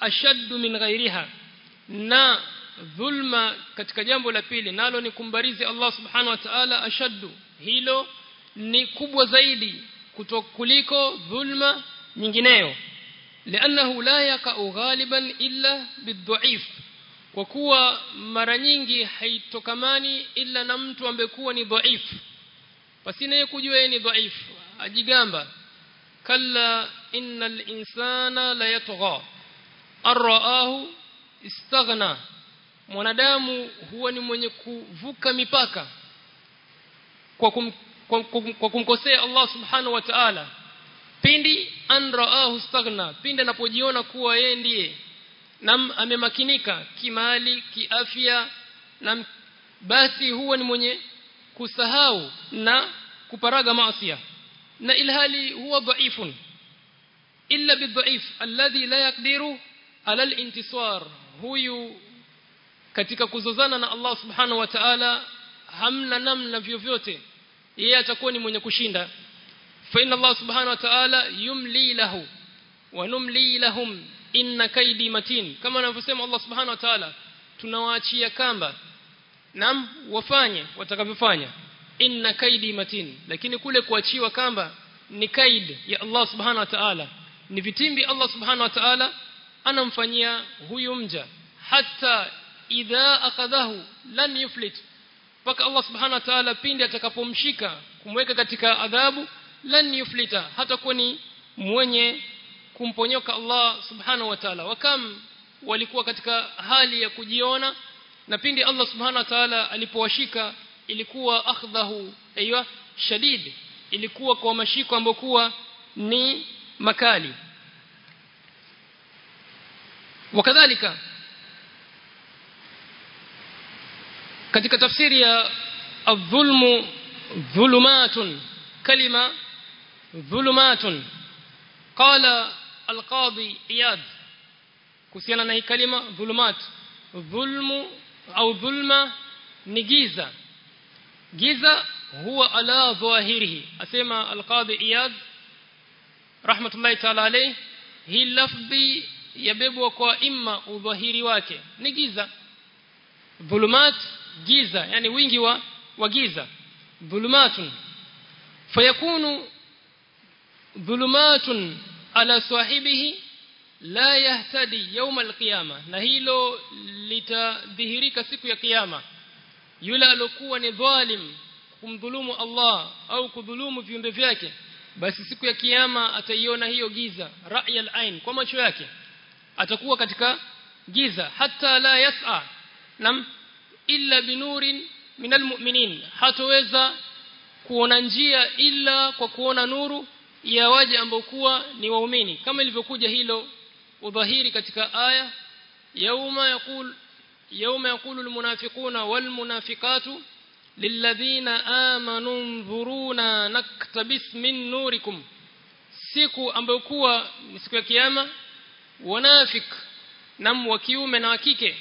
ashadd min ghayriha na dhulma katika jambo la pili nalo ni kumbarizi Allah subhanahu wa ta'ala ashaddu hilo ni kubwa zaidi kuliko dhulma nyingineyo لانه لا يقع غالبا الا بالضعيف kwa kuwa mara nyingi haitokamani ila na mtu ambaye kuwa ni dhaifu pasina yeye kujua yeye ni dhaifu ajigamba kalla innal insana la yatgha araahu istaghna mwanadamu huwa ni mwenye kuvuka mipaka kwa, kum, kwa, kum, kwa kumkosea Allah subhanahu wa ta'ala. Pindi an raahu staghna pindi anapojiona kuwa yeye ndiye na amemakinika kimali kiafya na basi huwa ni mwenye kusahau na kuparaga maasiya na ilhali huwa dhaifun illa bidhaif alladhi la yaqdiru ala al-intisar. Huyu katika kuzozana na Allah subhanahu wa ta'ala hamna namna vyovyote yeye atakuwa ni mwenye kushinda. Fa inna Allah subhanahu wa ta'ala yumli lahu wa numli lahum inna kaidi matin. Kama anavyosema Allah subhanahu wa ta'ala tunawaachia kamba. Nam wafanye watakavyofanya. Inna kaidi matin. Lakini kule kuachiwa kamba ni kaid ya Allah subhanahu wa ta'ala. Ni vitimbi Allah subhanahu wa ta'ala anamfanyia huyu mja. Hata idha akadhahu lan yuflit. Mpaka Allah subhanahu wa ta'ala pindi atakapomshika kumweka katika adhabu lan yuflita. Hata kuni ni mwenye kumponyoka Allah subhanahu wa ta'ala. Wakam walikuwa katika hali ya kujiona na pindi Allah subhanahu wa ta'ala alipowashika ilikuwa akhdhahu. Aiywa shadid. Ilikuwa kwa mashiko ambokuwa ni makali. Wakadhalika katika tafsiri ya adh-dhulmu dhulumatun kalima dhulumatun qala al-qadi iyad kuhusiana na hii kalima dhulumat dhulmu au dhulma ni giza giza huwa ala dhahirihi asema al-qadi iyad rahmatullahi ta'ala alayhi hii lafdhi yabebwa kwa imma udhahiri wake ni giza dhulumat giza yani wingi wa wa giza. Dhulumatun. Fayakunu dhulumatun ala sahibihi la yahtadi yawm alqiyama. Na hilo litadhihirika siku ya kiyama. Yule alokuwa ni dhalim kumdhulumu Allah au kudhulumu viumbe vyake basi siku ya kiyama ataiona hiyo giza ra'y al-ain kwa macho yake. Atakuwa katika giza. Hata la yas'a. Nam illa binurin minal mu'minin. Hatoweza kuona njia ila kwa kuona nuru ya waje ambao kuwa ni waumini. Kama ilivyokuja hilo udhahiri katika aya yauma yaqul yauma yaqulu almunafiquna walmunafiqatu lilladhina amanu nzuruna naktabis min nurikum. Siku ambayo kuwa ni siku ya kiyama wanafik nam wa kiume na wa kike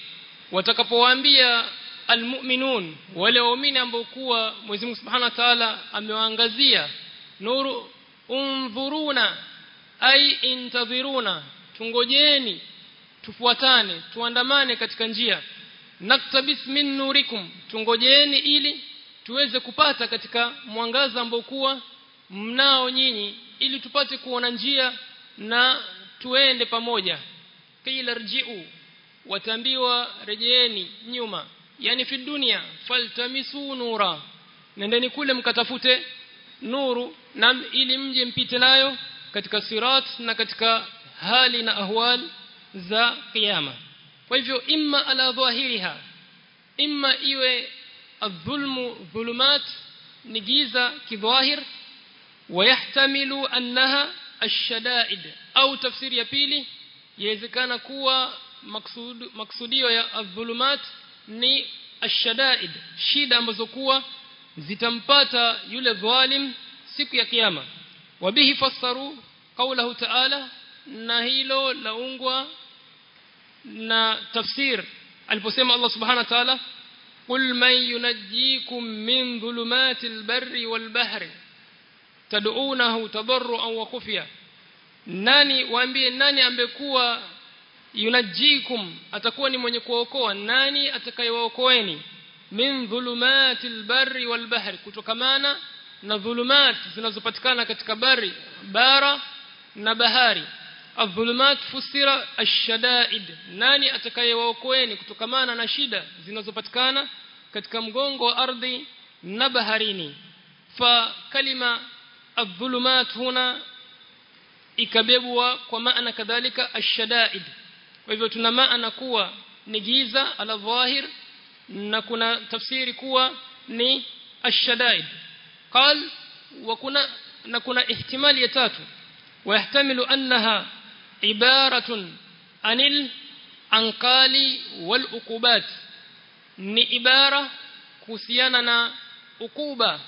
watakapowaambia almu'minun wale waumini ambao kuwa Mwenyezi Mungu Subhanahu wa Ta'ala amewaangazia. Nuru undhuruna ai intadhiruna tungojeni tufuatane tuandamane katika njia. Naktabis min nurikum tungojeni ili tuweze kupata katika mwangaza ambao kuwa mnao nyinyi ili tupate kuona njia na tuende pamoja. Kila rji'u watambiwa rejeeni nyuma yani fi dunia faltamisu nura nendeni kule mkatafute nuru na ili mje mpite nayo katika sirat na katika hali na ahwal za kiyama kwa hivyo imma ala dhahiriha imma iwe adh-dhulmu dhulumat ni giza kidhahir ويحتمل أنها الشدائد أو تفسير ya pili yawezekana kuwa maksud maksudio ya adh-dhulumat ni ashadaid shida ambazo kuwa zitampata yule dhalim siku ya kiyama wabihi fassaru qawlahu ta'ala na hilo laungwa na tafsir aliposema Allah subhanahu wa ta'ala قل من ينجيكم من ظلمات البر والبحر تدعونه تضرعا وخفيا nani waambie nani ambekuwa yunajikum atakuwa ni mwenye kuokoa nani atakayewaokoeni? Min dhulumatil barri wal bahri kutokamana na dhulumat zinazopatikana katika bari bara na bahari. Adh-dhulumat fusira ash-shada'id nani atakayewaokoeni kutokamana na shida zinazopatikana katika mgongo wa ardhi na baharini? Fa kalima adh-dhulumat huna ikabebwa kwa maana kadhalika ash-shada'id kwa hivyo tuna maana kuwa ni giza ala dhahir na kuna tafsiri kuwa ni ash-shada'id qal wa kuna na kuna ihtimali ya tatu ويحتمل أنها عبارة عن الأنقال والعقوبات ni ibara kuhusiana na ukuba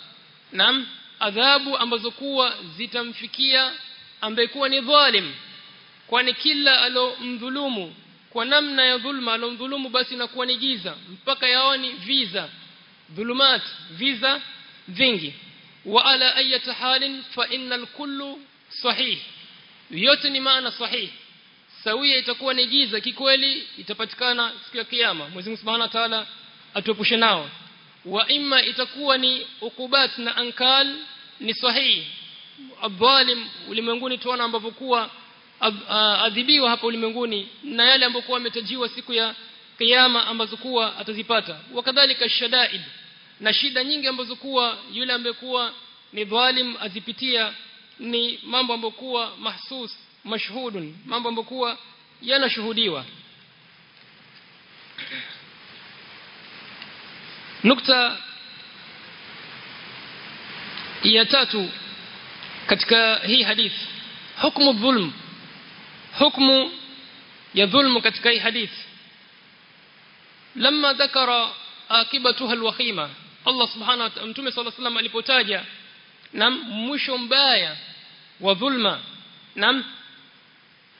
nam adhabu ambazo kuwa zitamfikia ambaye kuwa ni dhalim kwani kila alomdhulumu kwa namna ya dhulma alomdhulumu basi inakuwa ni giza. Mpaka yaoni viza. Dhulumat viza vingi. Wa ala ayati halin fa innal kullu sahih. Yote ni maana sahih. Sawia itakuwa ni giza kikweli itapatikana siku ya kiyama. Mwenyezi Mungu Subhanahu wa Ta'ala atuepushe nao. Wa imma itakuwa ni ukubat na ankal ni sahihi adhalim ulimwenguni tuona ambavyo kuwa adhibiwa hapa ulimwenguni na yale ambayo ametajiwa siku ya kiyama ambazo kuwa atazipata. Wakadhalika shadaid na shida nyingi ambazo kuwa yule ambaye kuwa ni dhalim azipitia ni mambo ambayo kuwa mahsus mashhudun mambo ambayo kuwa yanashuhudiwa. Nukta ya tatu katika hii hadith hukumu dhulm hukumu ya dhulm katika hii hadith لما ذكر عاقبتها الوخيمه Allah subhanahu wa ta'ala mtume sallallahu alayhi alipotaja na mwisho mbaya wa dhulma nam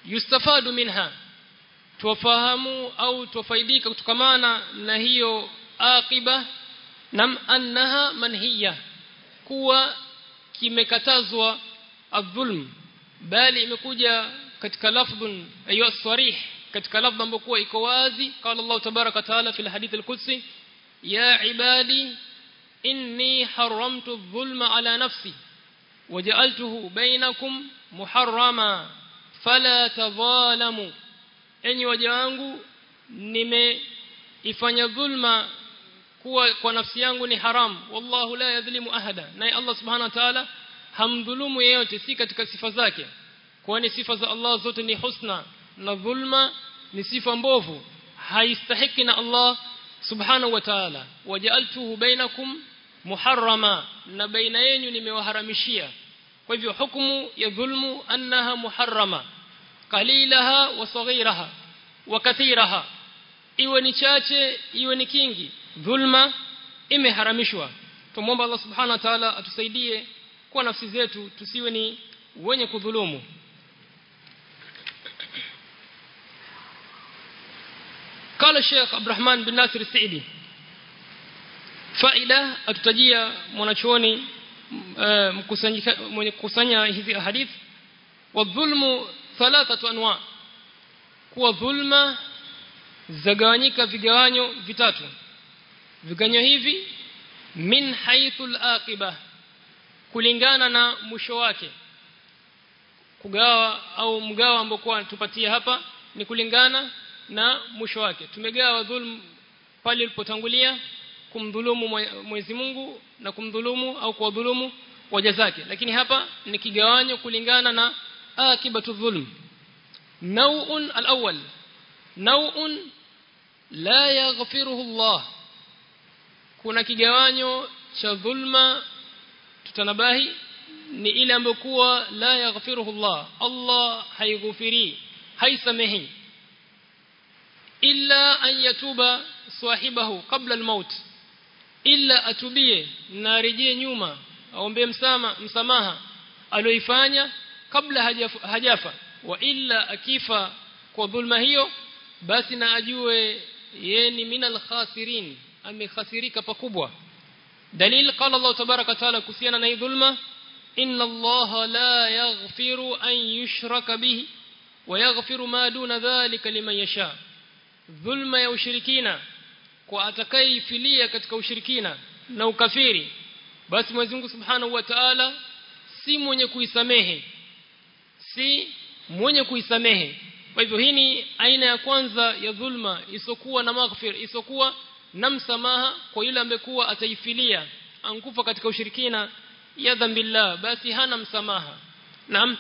yustafadu minha tuwafahamu au tufaidika kutokamana na hiyo aqiba nam annaha manhiya kuwa kimekatazwa adh-dhulm bali imekuja katika lafdhun ayu sarih katika lafdh ambayo kuwa iko wazi qala Allah tabaraka taala fi al-hadith al-qudsi ya ibadi inni haramtu adh-dhulma ala nafsi وجعلته بينكم محرما فلا تظالموا enyi waja wangu nimeifanya dhulma kuwa kwa nafsi yangu ni haram wallahu la yadhlimu ahada naye Allah subhanahu wa ta'ala hamdhulumu yeyote si katika sifa zake kwani sifa za Allah zote ni husna na dhulma ni sifa mbovu. Haistahiki na Allah subhanahu wa ta'ala. Waja'altuhu bainakum muharrama na baina yenu nimewaharamishia. Kwa hivyo hukumu ya dhulmu annaha muharrama qalilaha wa saghiraha wa kathiraha. Iwe ni chache iwe ni kingi dhulma imeharamishwa. Tumomba Allah subhanahu wa ta'ala atusaidie kwa nafsi zetu tusiwe ni wenye kudhulumu قال الشيخ عبد الرحمن بن ناصر السعيدي faida atutajia mwanachuoni mkusanyika mwenye kukusanya hizi hadith wadhulmu thalathatu anwa kuwa dhulma zagawanyika vigawanyo vitatu vigawanyo hivi min haythul aqiba kulingana na mwisho wake kugawa au mgawa ambao kwa tupatia hapa ni kulingana na mwisho wake. Tumegawa dhulm pale ilipotangulia kumdhulumu Mwenyezi Mungu na kumdhulumu au kuwadhulumu waja zake. Lakini hapa ni kigawanyo kulingana na akibatu dhulm. Nau'un al-awwal. La yaghfiruhu Allah. Kuna kigawanyo cha dhulma tutanabahi ni ile ambayo kuwa la yaghfiruhu Allah. Allah haighufiri haisamehi إلا أن يتوب صاحبه قبل الموت. إلا أتوبيه نارجيه نيوما أو مسامها ألو يفانيا قبل هجافة. وإلا أكيفة قبل ما هيو. بس نأجوه يني من الخاسرين. أم خاسريك فقبوة دليل قال الله تبارك وتعالى كسيانا ناي ظلمة. إن الله لا يغفر أن يشرك به ويغفر ما دون ذلك لمن يشاء. Dhulma ya ushirikina kwa atakayeifilia katika ushirikina na ukafiri basi Mwenyezi Mungu Subhanahu wa Ta'ala si mwenye kuisamehe. Si mwenye kuisamehe. Kwa hivyo hii ni aina ya kwanza ya dhulma isokuwa na maghfir isokuwa na msamaha kwa yule ambekuwa ataifilia ankufa katika ushirikina ya dhambillah basi hana msamaha. Naam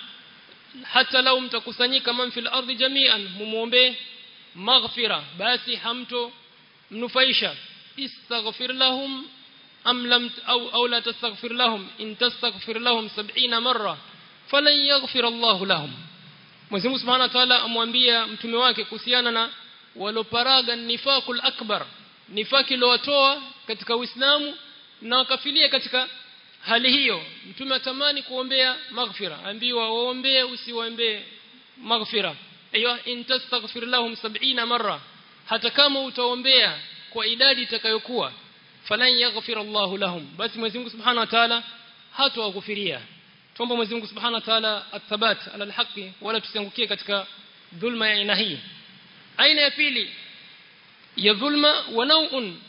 hata lau mtakusanyika man fil ardi jami'an mumuombe maghfira basi hamto mnufaisha. Istaghfir lahum am lam au au la tastaghfir lahum in tastaghfir lahum 70 marra falan yaghfir Allah lahum. Mwenyezi Mungu Subhanahu wa Ta'ala amwambia mtume wake kuhusiana na waloparaga nifakul akbar nifaki lowatoa katika Uislamu na wakafilia katika hali hiyo. Mtume atamani kuombea maghfira ambiwa waombee usiwaombee maghfira ayo in tastaghfir lahum 70 marra hata kama utaombea kwa idadi itakayokuwa falan yaghfir Allah lahum basi Mwenyezi Mungu Subhanahu wa Ta'ala hatawaghfiria tuombe Mwenyezi Mungu Subhanahu wa Ta'ala athabat ala alhaqi wala tusiangukie katika dhulma ya aina hii aina ya pili ya dhulma wa naw'un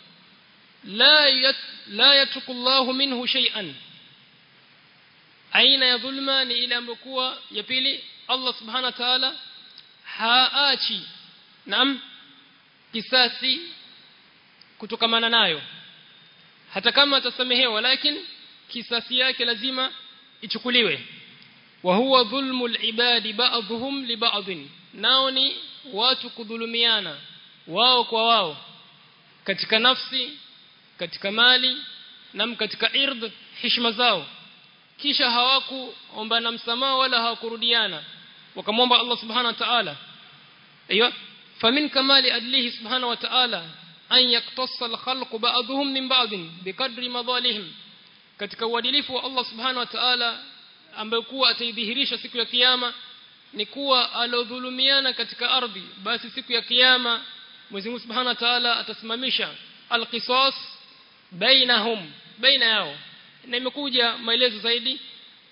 la yat, la yatruku Allah minhu shay'an aina ya dhulma ni ile ambayo ya pili Allah Subhanahu wa Ta'ala haachi nam kisasi kutokamana nayo. Hata kama atasamehewa lakini kisasi yake lazima ichukuliwe. Wa huwa dhulmul ibadi ba'dhum li ba'd nao ni watu kudhulumiana wao kwa wao katika nafsi katika mali na katika ird heshima zao. Kisha hawakuombana msamaha wala hawakurudiana. Wakamwomba Allah subhanahu wa ta'ala ايوه فمن كمال ادله سبحانه وتعالى ان يقتص الخلق بعضهم من بعض بقدر مظالهم katika uadilifu wa Allah subhanahu wa ta'ala ambaye kuwa ataidhihirisha siku ya kiyama ni kuwa alodhulumiana katika ardhi basi siku ya kiyama Mwenyezi Mungu subhanahu wa ta'ala atasimamisha alqisas bainahum baina yao na imekuja maelezo zaidi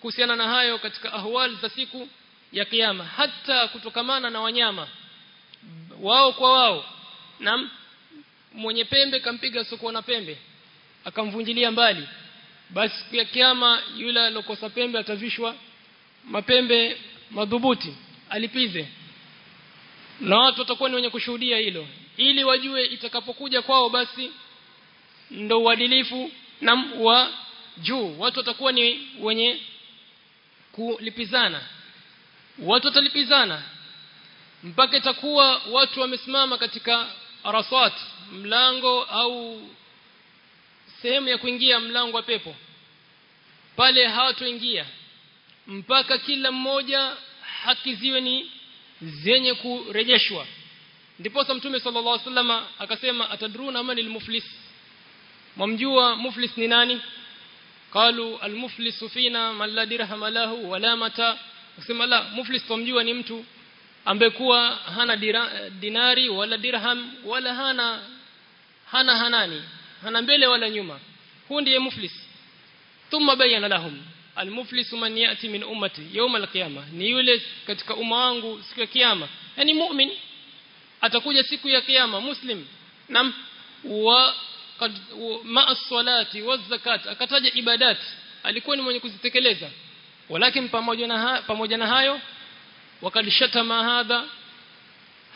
kuhusiana na hayo katika ahwal za siku ya kiyama hata kutokamana na wanyama wao kwa wao. Na mwenye pembe kampiga soko na pembe akamvunjilia mbali. Basi siku ya kiyama yule alokosa pembe atavishwa mapembe madhubuti alipize. Na watu watakuwa ni wenye kushuhudia hilo. Ili wajue itakapokuja kwao basi ndo uadilifu na wa juu. Watu watakuwa ni wenye kulipizana. Watu watalipizana mpaka itakuwa watu wamesimama katika arasat mlango au sehemu ya kuingia mlango wa pepo. Pale hawatoingia. Mpaka kila mmoja haki ziwe ni zenye kurejeshwa. Ndipo mtume sallallahu alaihi wasallam akasema atadruna man almuflis? Mwamjua muflis ni nani? Qalu almuflisu fina man la dirham lahu wala mata. Akasema la muflis tumjua ni mtu ambaye kuwa hana dira, dinari wala dirham wala hana hana hanani hana mbele wala nyuma. Huu ndiye muflis. Thumma bayana lahum almuflis man yati min ummati yawm alqiyama. Ni yule katika umma wangu siku ya kiyama. Yani mu'min atakuja siku ya kiyama muslim. Nam wa kad ma salati wa zakat akataja ibadat. Alikuwa ni mwenye kuzitekeleza. Walakin pamoja na pamoja na hayo wakad shatama hadha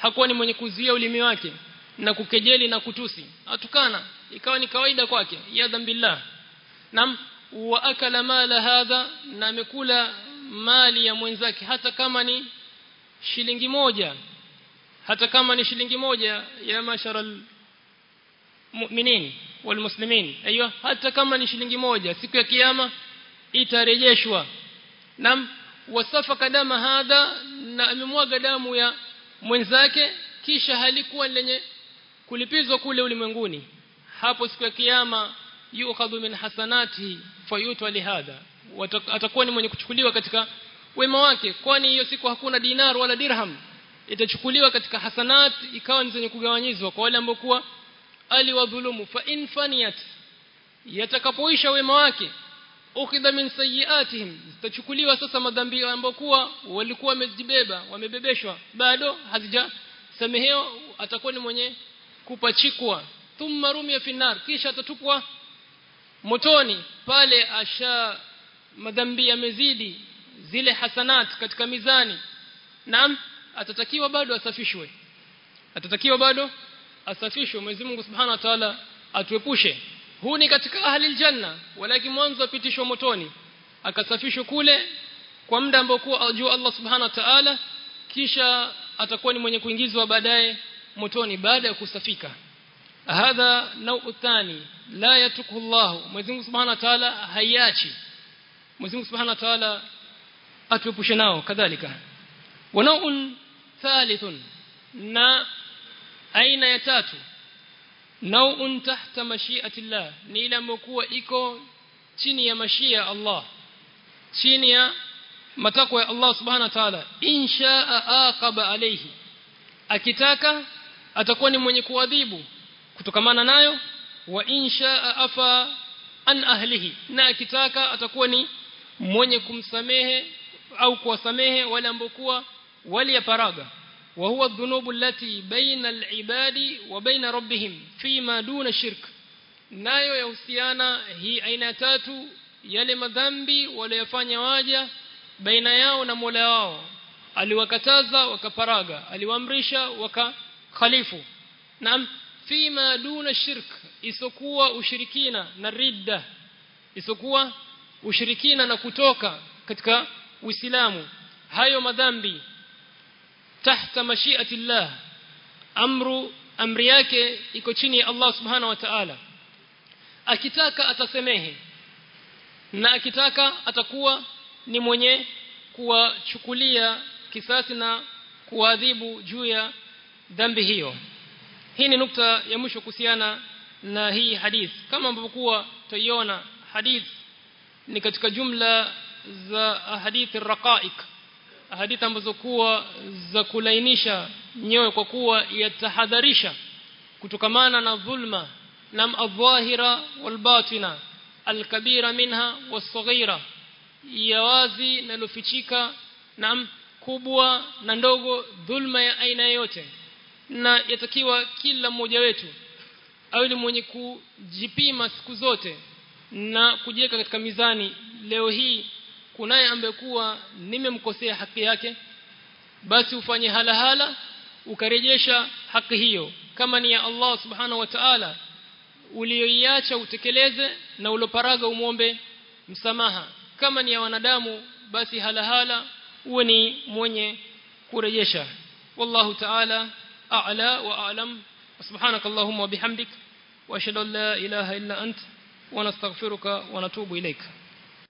hakuwa ni mwenye kuzuia ulimi wake na kukejeli na kutusi. Atukana ikawa ni kawaida kwake. Ya dhambillah nam wa akala mala hadha na amekula mali ya mwenzake hata kama ni shilingi moja. Hata kama ni shilingi moja ya masharal mu'minin wal muslimin. Aiyo hata kama ni shilingi moja siku ya kiyama itarejeshwa. Nam wasafa kadama hadha na amemwaga damu ya mwenzake kisha halikuwa lenye kulipizwa kule ulimwenguni. Hapo siku ya kiyama yukhadhu min hasanati fayutwa lihadha atakuwa ni mwenye kuchukuliwa katika wema wake kwani hiyo siku hakuna dinar wala dirham. Itachukuliwa katika hasanat ikawa ni zenye kugawanyizwa kwa wale ambao kuwa aliwadhulumu. Fa in faniyat yatakapoisha wema wake ukhidha min sayiatihim zitachukuliwa sasa madhambi ambayo kuwa walikuwa wamejibeba wamebebeshwa bado hazijasamehewa atakuwa ni mwenye kupachikwa. Thumma rumia finnar kisha atatupwa motoni. Pale asha madhambi yamezidi zile hasanat katika mizani. Naam atatakiwa bado asafishwe. Atatakiwa bado asafishwe. Mwenyezi Mungu Subhanahu wa Ta'ala atuepushe huu ni katika ahli aljanna walakin mwanzo apitishwa motoni akasafishwa kule kwa muda ambao kwa juu Allah Subhanahu wa Ta'ala kisha atakuwa ni mwenye kuingizwa baadaye motoni baada ya kusafika. Hadha nau thani la yatuku Allah Mwenyezi Subhanahu wa Ta'ala haiachi. Mwenyezi Subhanahu wa Ta'ala atuepushe nao kadhalika. Wa nau'un thalithun na aina ya tatu nau'un tahta mashi'ati Allah ni ile ambayo iko chini ya mashia Allah. Chini ya matakwa ya Allah subhanahu wa ta'ala. Inshaa aqaba alayhi. Akitaka atakuwa ni mwenye kuadhibu kutokamana nayo. Wa inshaa afa an ahlihi. Na akitaka atakuwa ni mwenye kumsamehe au kuwasamehe wale ambao waliyaparaga وهو الذنوب التي بين العباد وبين ربهم فيما دون الشرك nayo yahusiana hii aina tatu yale madhambi waliyofanya waja baina yao na Mola wao aliwakataza wakaparaga aliwaamrisha wakakhalifu naam fima duna shirk isokuwa ushirikina na ridda isokuwa ushirikina na kutoka katika Uislamu hayo madhambi tahta mashiati Allah amru amri yake iko chini ya Allah subhanahu wa ta'ala. Akitaka atasemehe na akitaka atakuwa ni mwenye kuwachukulia kisasi na kuadhibu juu ya dhambi hiyo. Hii ni nukta ya mwisho kuhusiana na hii hadith. Kama ambavyo kuwa tutaiona hadith ni katika jumla za hadithi raqaiq hadithi ambazo kuwa za kulainisha nyoyo kwa kuwa yatahadharisha kutokamana na dhulma na adhahira walbatina wal-batina minha was-saghira. Ya wazi na lufichika na kubwa na ndogo dhulma ya aina yote na yatakiwa kila mmoja wetu awe ni mwenye kujipima siku zote na kujiweka katika mizani. Leo hii kunaye ambaye kuwa nimemkosea haki yake basi ufanye halahala ukarejesha haki hiyo. Kama ni ya Allah subhanahu wa ta'ala ulioiacha utekeleze na uloparaga umwombe msamaha. Kama ni ya wanadamu basi halahala uwe ni mwenye kurejesha. Wallahu ta'ala a'la wa a'lam. Subhanak allahumma wa bihamdik. Wa ashhadu an la ilaha illa ant. Wa nastaghfiruka wa natubu ilaika